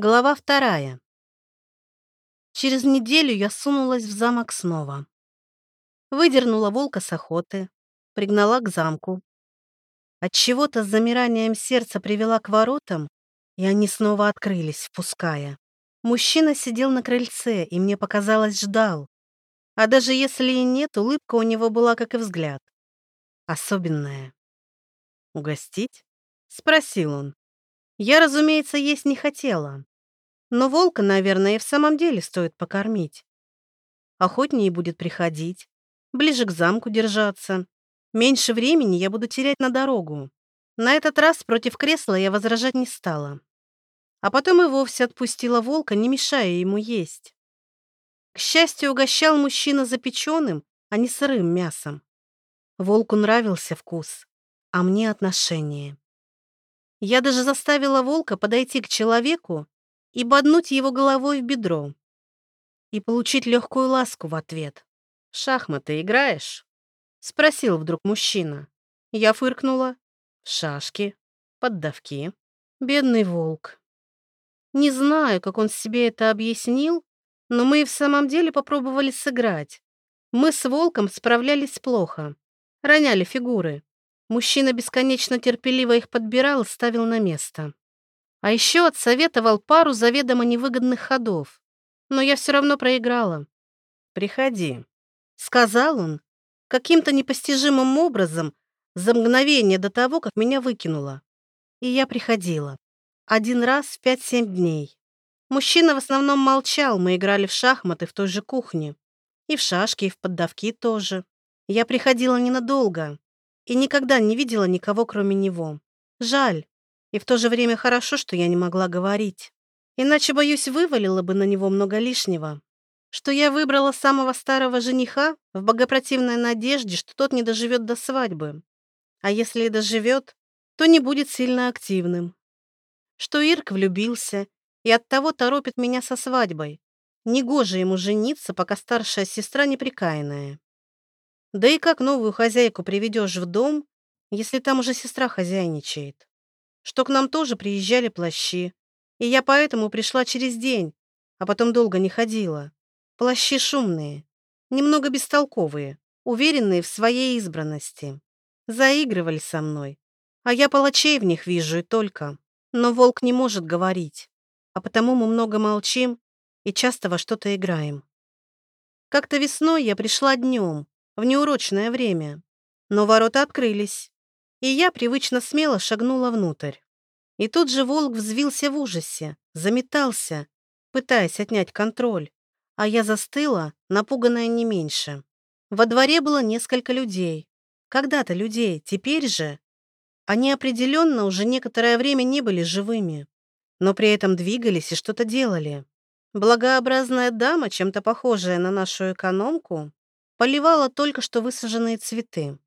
Глава вторая. Через неделю я сунулась в замок снова. Выдернула волка с охоты, пригнала к замку. От чего то с замиранием сердца привела к воротам, и они снова открылись, впуская. Мужчина сидел на крыльце, и мне показалось, ждал. А даже если и нет, улыбка у него была, как и взгляд. Особенная. «Угостить?» — спросил он. Я, разумеется, есть не хотела. Но волка, наверное, и в самом деле стоит покормить. Охотнее будет приходить, ближе к замку держаться. Меньше времени я буду терять на дорогу. На этот раз против кресла я возражать не стала. А потом и вовсе отпустила волка, не мешая ему есть. К счастью, угощал мужчина запеченным, а не сырым мясом. Волку нравился вкус, а мне отношение. Я даже заставила волка подойти к человеку и боднуть его головой в бедро. И получить легкую ласку в ответ. «В шахматы играешь?» — спросил вдруг мужчина. Я фыркнула. «В шашки, поддавки. Бедный волк». Не знаю, как он себе это объяснил, но мы и в самом деле попробовали сыграть. Мы с волком справлялись плохо. Роняли фигуры. Мужчина бесконечно терпеливо их подбирал и ставил на место. А еще отсоветовал пару заведомо невыгодных ходов. Но я все равно проиграла. «Приходи», — сказал он, каким-то непостижимым образом, за мгновение до того, как меня выкинуло. И я приходила. Один раз в пять-семь дней. Мужчина в основном молчал, мы играли в шахматы в той же кухне. И в шашки, и в поддавки тоже. Я приходила ненадолго, и никогда не видела никого, кроме него. Жаль. И в то же время хорошо, что я не могла говорить. Иначе, боюсь, вывалила бы на него много лишнего. Что я выбрала самого старого жениха в богопротивной надежде, что тот не доживет до свадьбы. А если и доживет, то не будет сильно активным. Что Ирк влюбился и оттого торопит меня со свадьбой. Негоже ему жениться, пока старшая сестра неприкаянная. Да и как новую хозяйку приведешь в дом, если там уже сестра хозяйничает? Что к нам тоже приезжали плащи, и я поэтому пришла через день, а потом долго не ходила. Плащи шумные, немного бестолковые, уверенные в своей избранности. Заигрывали со мной, а я палачей в них вижу и только. Но волк не может говорить, а потому мы много молчим и часто во что-то играем. Как-то весной я пришла днем, в неурочное время. Но ворота открылись, и я привычно смело шагнула внутрь. И тут же волк взвился в ужасе, заметался, пытаясь отнять контроль, а я застыла, напуганная не меньше. Во дворе было несколько людей. Когда-то людей, теперь же. Они определенно уже некоторое время не были живыми, но при этом двигались и что-то делали. Благообразная дама, чем-то похожая на нашу экономку, поливала только что высаженные цветы.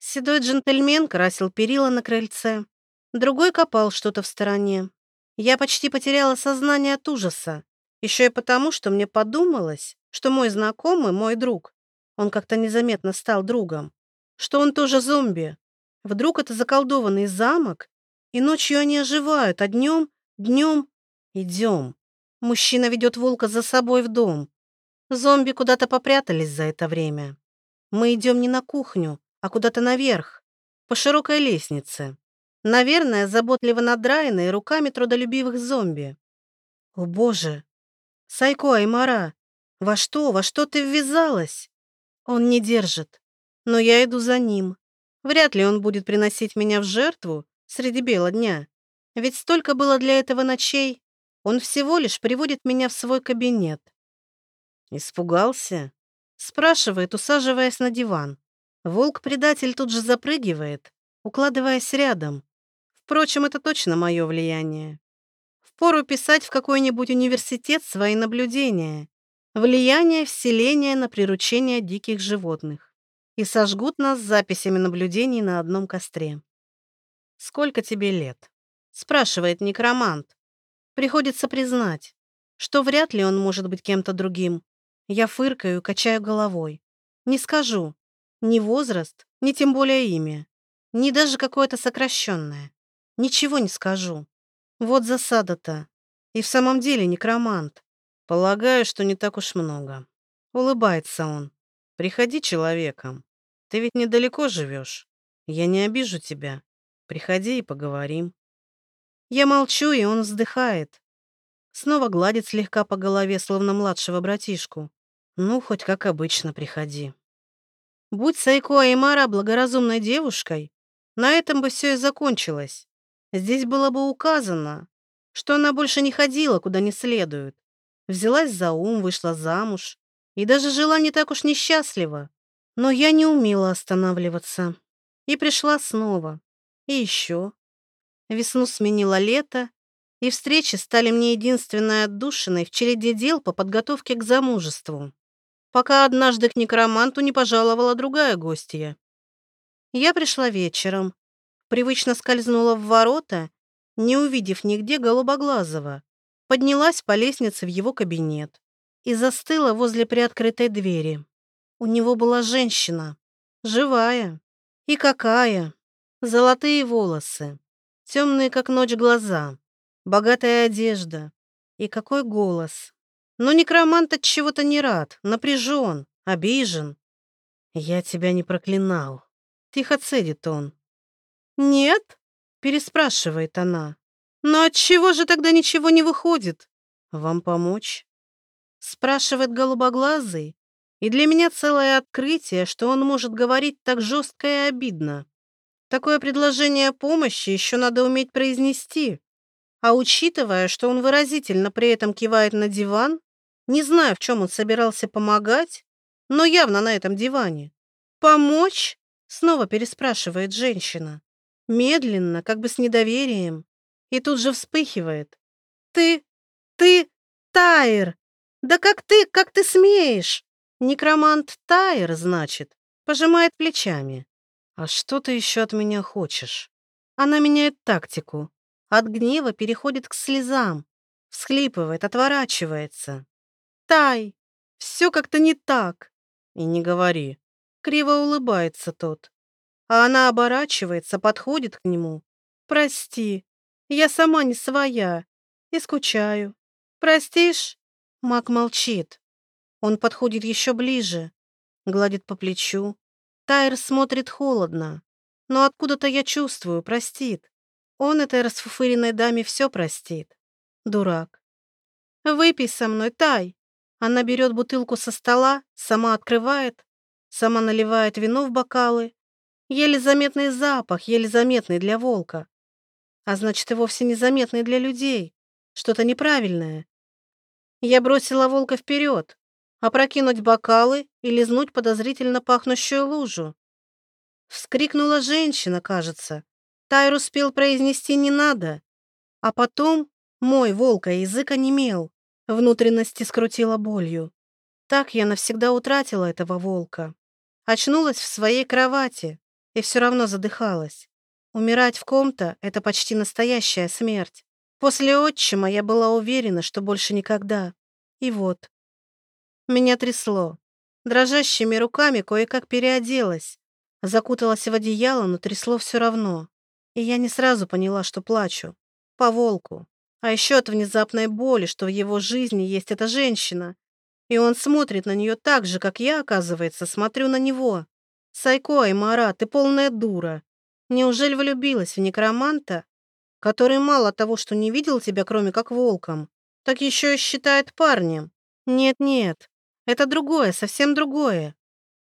Седой джентльмен красил перила на крыльце, другой копал что-то в стороне. Я почти потеряла сознание от ужаса, еще и потому, что мне подумалось, что мой знакомый, мой друг, он как-то незаметно стал другом, что он тоже зомби. Вдруг это заколдованный замок, и ночью они оживают, а днем, днем... Идем. Мужчина ведет волка за собой в дом. Зомби куда-то попрятались за это время. Мы идем не на кухню, а куда-то наверх, по широкой лестнице. Наверное, заботливо надраенной руками трудолюбивых зомби. О боже! Сайко Аймара, во что, во что ты ввязалась? Он не держит, но я иду за ним. Вряд ли он будет приносить меня в жертву среди бела дня. Ведь столько было для этого ночей. Он всего лишь приводит меня в свой кабинет. «Испугался?» Спрашивает, усаживаясь на диван. Волк-предатель тут же запрыгивает, укладываясь рядом. Впрочем, это точно мое влияние. Впору писать в какой-нибудь университет свои наблюдения. Влияние вселения на приручение диких животных. И сожгут нас записями наблюдений на одном костре. «Сколько тебе лет?» спрашивает некромант. Приходится признать, что вряд ли он может быть кем-то другим. Я фыркаю, качаю головой. Не скажу. Ни возраст, ни тем более имя. Ни даже какое-то сокращенное. Ничего не скажу. Вот засада-то. И в самом деле некромант. Полагаю, что не так уж много. Улыбается он. Приходи человеком. Ты ведь недалеко живешь. Я не обижу тебя. Приходи и поговорим. Я молчу, и он вздыхает. Снова гладит слегка по голове, словно младшего братишку. Ну, хоть как обычно, приходи. Будь Сайко Аймара благоразумной девушкой, на этом бы все и закончилось. Здесь было бы указано, что она больше не ходила куда не следует. Взялась за ум, вышла замуж и даже жила не так уж несчастливо. Но я не умела останавливаться. И пришла снова. И еще. Весну сменило лето, и встречи стали мне единственной отдушиной в череде дел по подготовке к замужеству. Пока однажды к некроманту не пожаловала другая гостья. Я пришла вечером, привычно скользнула в ворота, не увидев нигде голубоглазого, поднялась по лестнице в его кабинет и застыла возле приоткрытой двери. У него была женщина, живая. И какая! Золотые волосы, темные как ночь глаза, богатая одежда. И какой голос! Но некромант от чего-то не рад, напряжен, обижен. «Я тебя не проклинал», — тихо цедит он. «Нет?» — переспрашивает она. «Но от чего же тогда ничего не выходит? Вам помочь?» Спрашивает голубоглазый, и для меня целое открытие, что он может говорить так жестко и обидно. Такое предложение помощи еще надо уметь произнести. А учитывая, что он выразительно при этом кивает на диван, не знаю, в чем он собирался помогать, но явно на этом диване. «Помочь?» — снова переспрашивает женщина. Медленно, как бы с недоверием. И тут же вспыхивает. «Ты... ты... Тайр! Да как ты... как ты смеешь?» Некромант Тайр, значит, пожимает плечами. «А что ты еще от меня хочешь?» Она меняет тактику. От гнева переходит к слезам. Всхлипывает, отворачивается. «Тай, все как-то не так». «И не говори». Криво улыбается тот. А она оборачивается, подходит к нему. «Прости, я сама не своя и скучаю. Простишь?» Мак молчит. Он подходит еще ближе, гладит по плечу. Тайр смотрит холодно, но откуда-то я чувствую, простит. Он этой расфуфыренной даме все простит. Дурак. «Выпей со мной, Тай!» Она берет бутылку со стола, сама открывает, сама наливает вино в бокалы. Еле заметный запах, еле заметный для волка. А значит, и вовсе незаметный для людей. Что-то неправильное. Я бросила волка вперед, опрокинуть бокалы и лизнуть подозрительно пахнущую лужу. Вскрикнула женщина, кажется. Тайр успел произнести «не надо». А потом мой волка язык онемел, внутренности скрутила болью. Так я навсегда утратила этого волка. Очнулась в своей кровати и все равно задыхалась. Умирать в ком-то — это почти настоящая смерть. После отчима я была уверена, что больше никогда. И вот. Меня трясло. Дрожащими руками кое-как переоделась. Закуталась в одеяло, но трясло все равно. И я не сразу поняла, что плачу. По волку. А еще от внезапной боли, что в его жизни есть эта женщина. И он смотрит на нее так же, как я, оказывается, смотрю на него. Сайко Аймара, ты полная дура. Неужели влюбилась в некроманта, который мало того, что не видел тебя, кроме как волком, так еще и считает парнем? Нет-нет, это другое, совсем другое.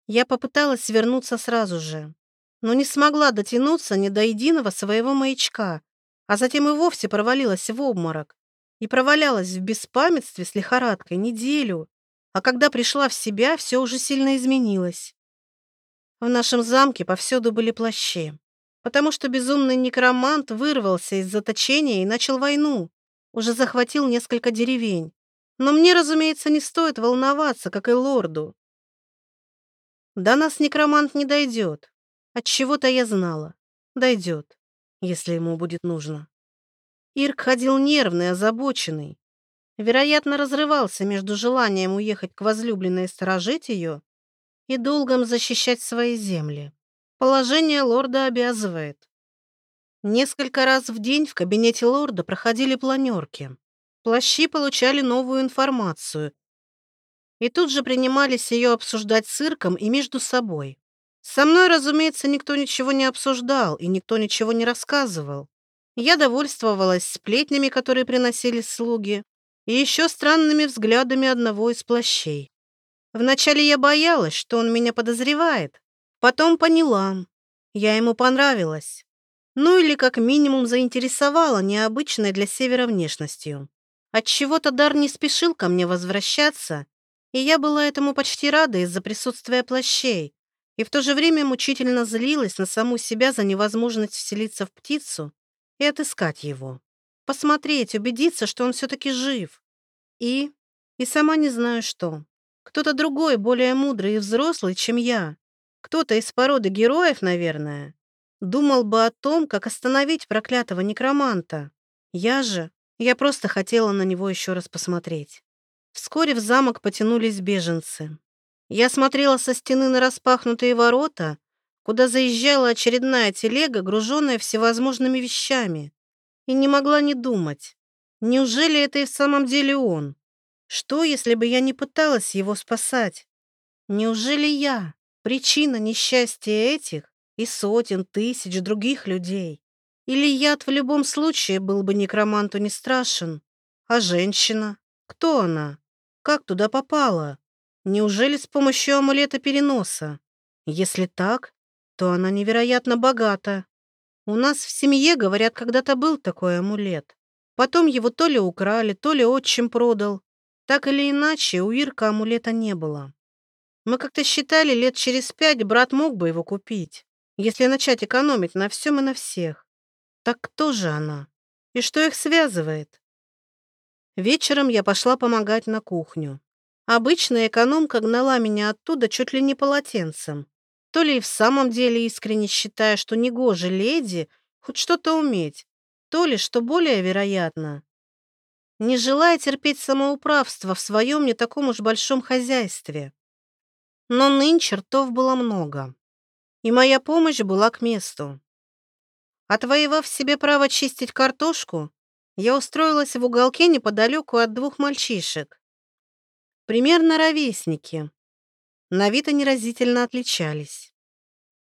Я попыталась свернуться сразу же, но не смогла дотянуться ни до единого своего маячка, а затем и вовсе провалилась в обморок и провалялась в беспамятстве с лихорадкой неделю, а когда пришла в себя, все уже сильно изменилось. В нашем замке повсюду были плащи, потому что безумный некромант вырвался из заточения и начал войну, уже захватил несколько деревень. Но мне, разумеется, не стоит волноваться, как и лорду. До нас некромант не дойдет. От чего-то я знала. Дойдет, если ему будет нужно. Ирк ходил нервный, озабоченный. Вероятно, разрывался между желанием уехать к возлюбленной и сторожить ее и долгом защищать свои земли. Положение лорда обязывает. Несколько раз в день в кабинете лорда проходили планерки. плащи получали новую информацию и тут же принимались ее обсуждать с Ирком и между собой. Со мной, разумеется, никто ничего не обсуждал и никто ничего не рассказывал. Я довольствовалась сплетнями, которые приносили слуги, и еще странными взглядами одного из плащей. Вначале я боялась, что он меня подозревает. Потом поняла. Я ему понравилась. Ну или как минимум заинтересовала необычной для севера внешностью. Отчего-то Дар не спешил ко мне возвращаться, и я была этому почти рада из-за присутствия плащей, и в то же время мучительно злилась на саму себя за невозможность вселиться в птицу и отыскать его. Посмотреть, убедиться, что он все-таки жив. И... и сама не знаю что. Кто-то другой, более мудрый и взрослый, чем я. Кто-то из породы героев, наверное. Думал бы о том, как остановить проклятого некроманта. Я же... Я просто хотела на него еще раз посмотреть. Вскоре в замок потянулись беженцы. Я смотрела со стены на распахнутые ворота, куда заезжала очередная телега, груженная всевозможными вещами, и не могла не думать, неужели это и в самом деле он? Что, если бы я не пыталась его спасать? Неужели я причина несчастья этих и сотен тысяч других людей? Или яд в любом случае был бы некроманту не страшен? А женщина? Кто она? Как туда попала? Неужели с помощью амулета переноса? Если так, то она невероятно богата. У нас в семье, говорят, когда-то был такой амулет. Потом его то ли украли, то ли отчим продал. Так или иначе, у Ирка амулета не было. Мы как-то считали, лет через пять брат мог бы его купить, если начать экономить на всем и на всех. Так кто же она? И что их связывает? Вечером я пошла помогать на кухню. Обычная экономка гнала меня оттуда чуть ли не полотенцем. То ли и в самом деле искренне считая, что негоже леди хоть что-то уметь, то ли, что более вероятно, не желая терпеть самоуправство в своем не таком уж большом хозяйстве. Но нынче ртов было много, и моя помощь была к месту. Отвоевав себе право чистить картошку, я устроилась в уголке неподалеку от двух мальчишек. Примерно ровесники. На вид они разительно отличались.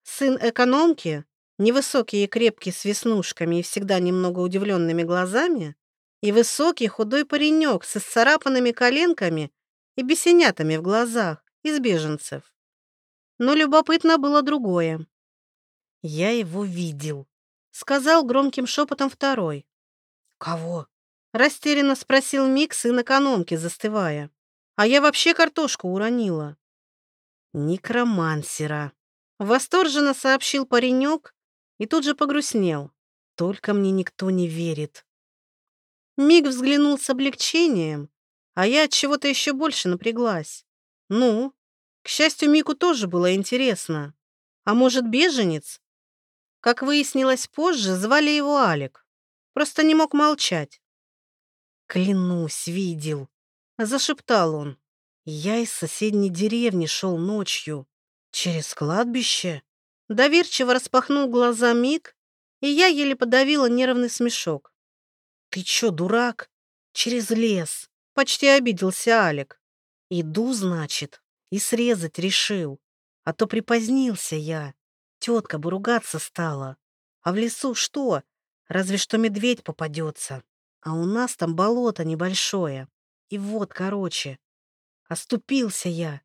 Сын экономки, невысокий и крепкий с веснушками и всегда немного удивленными глазами, и высокий худой паренек с исцарапанными коленками и бесенятами в глазах из беженцев. Но любопытно было другое. «Я его видел», — сказал громким шепотом второй. «Кого?» — растерянно спросил Мик, сын экономки, застывая. «А я вообще картошку уронила». «Некромансера», — восторженно сообщил паренек и тут же погрустнел. «Только мне никто не верит». Миг взглянул с облегчением, а я от чего-то еще больше напряглась. Ну, к счастью, Мику тоже было интересно. А может, беженец? Как выяснилось позже, звали его Алик. Просто не мог молчать. «Клянусь, видел», — зашептал он. «Я из соседней деревни шел ночью. Через кладбище?» Доверчиво распахнул глаза Мик, и я еле подавила нервный смешок. «Ты чё, дурак? Через лес!» — почти обиделся Алик. «Иду, значит, и срезать решил. А то припозднился я. Тетка бы ругаться стала. А в лесу что? Разве что медведь попадется. А у нас там болото небольшое. И вот, короче, оступился я.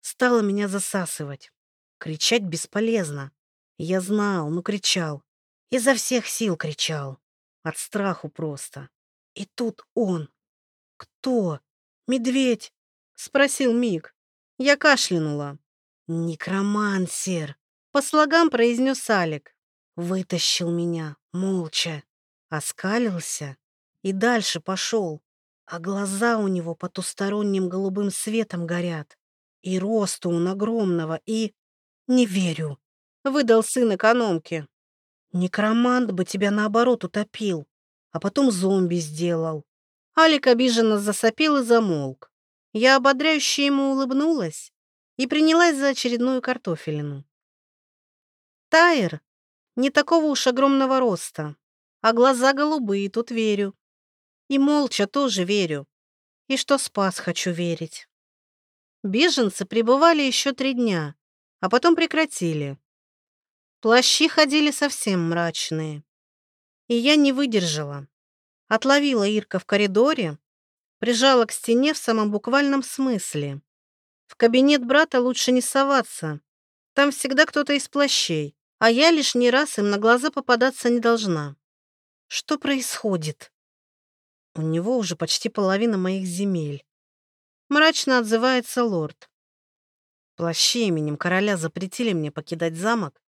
Стало меня засасывать. Кричать бесполезно. Я знал, ну кричал. Изо всех сил кричал. От страху просто. И тут он. Кто? Медведь? Спросил Мик. Я кашлянула. Некромансер. По слогам произнес Алик. Вытащил меня, молча, оскалился и дальше пошел, а глаза у него потусторонним голубым светом горят. И росту он огромного, и... Не верю, выдал сын экономки. Некромант бы тебя наоборот утопил, а потом зомби сделал. Алик обиженно засопел и замолк. Я ободряюще ему улыбнулась и принялась за очередную картофелину. Тайр не такого уж огромного роста. А глаза голубые, тут верю. И молча тоже верю. И что спас, хочу верить. Беженцы пребывали еще три дня, а потом прекратили. Плащи ходили совсем мрачные. И я не выдержала. Отловила Ирка в коридоре, прижала к стене в самом буквальном смысле. В кабинет брата лучше не соваться. Там всегда кто-то из плащей, а я лишний раз им на глаза попадаться не должна. Что происходит? У него уже почти половина моих земель. Мрачно отзывается лорд. Плащи именем короля запретили мне покидать замок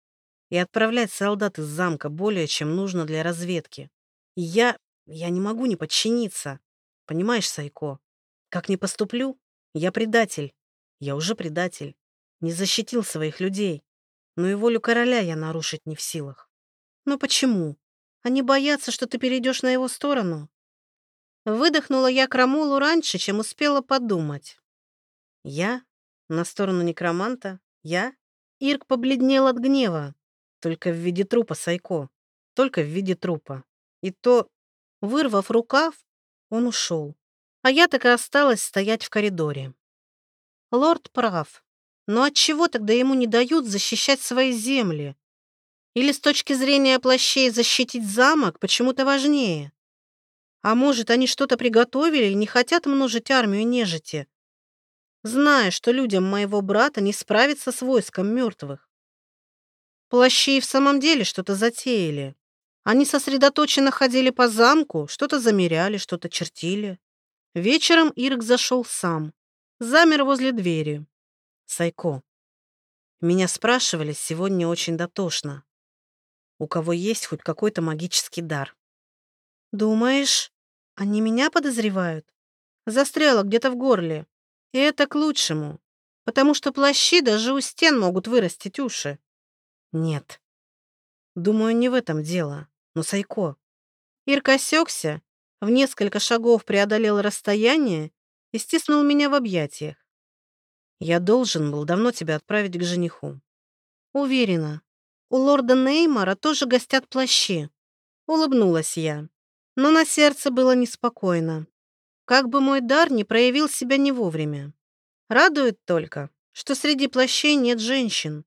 и отправлять солдат из замка более, чем нужно для разведки. И я... я не могу не подчиниться. Понимаешь, Сайко? Как не поступлю, я предатель. Я уже предатель. Не защитил своих людей. Но и волю короля я нарушить не в силах. Но почему? Они боятся, что ты перейдешь на его сторону. Выдохнула я Крамулу раньше, чем успела подумать. Я? На сторону некроманта? Я? Ирк побледнел от гнева. Только в виде трупа, Сайко. Только в виде трупа. И то, вырвав рукав, он ушел. А я так и осталась стоять в коридоре. Лорд прав. Но отчего тогда ему не дают защищать свои земли? Или с точки зрения плащей защитить замок почему-то важнее? А может, они что-то приготовили и не хотят множить армию нежити, зная, что людям моего брата не справиться с войском мертвых. Плащи в самом деле что-то затеяли. Они сосредоточенно ходили по замку, что-то замеряли, что-то чертили. Вечером Ирк зашел сам. Замер возле двери. Сайко. Меня спрашивали сегодня очень дотошно. У кого есть хоть какой-то магический дар. Думаешь, они меня подозревают? Застряла где-то в горле. И это к лучшему, потому что плащи даже у стен могут вырастить уши. Нет. Думаю, не в этом дело. Но Сайко. Ирка осекся, в несколько шагов преодолел расстояние и стиснул меня в объятиях. Я должен был давно тебя отправить к жениху. Уверена. У лорда Неймара тоже гостят плащи. Улыбнулась я но на сердце было неспокойно. Как бы мой дар не проявил себя не вовремя. Радует только, что среди плащей нет женщин.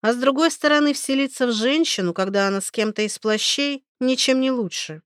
А с другой стороны, вселиться в женщину, когда она с кем-то из плащей, ничем не лучше.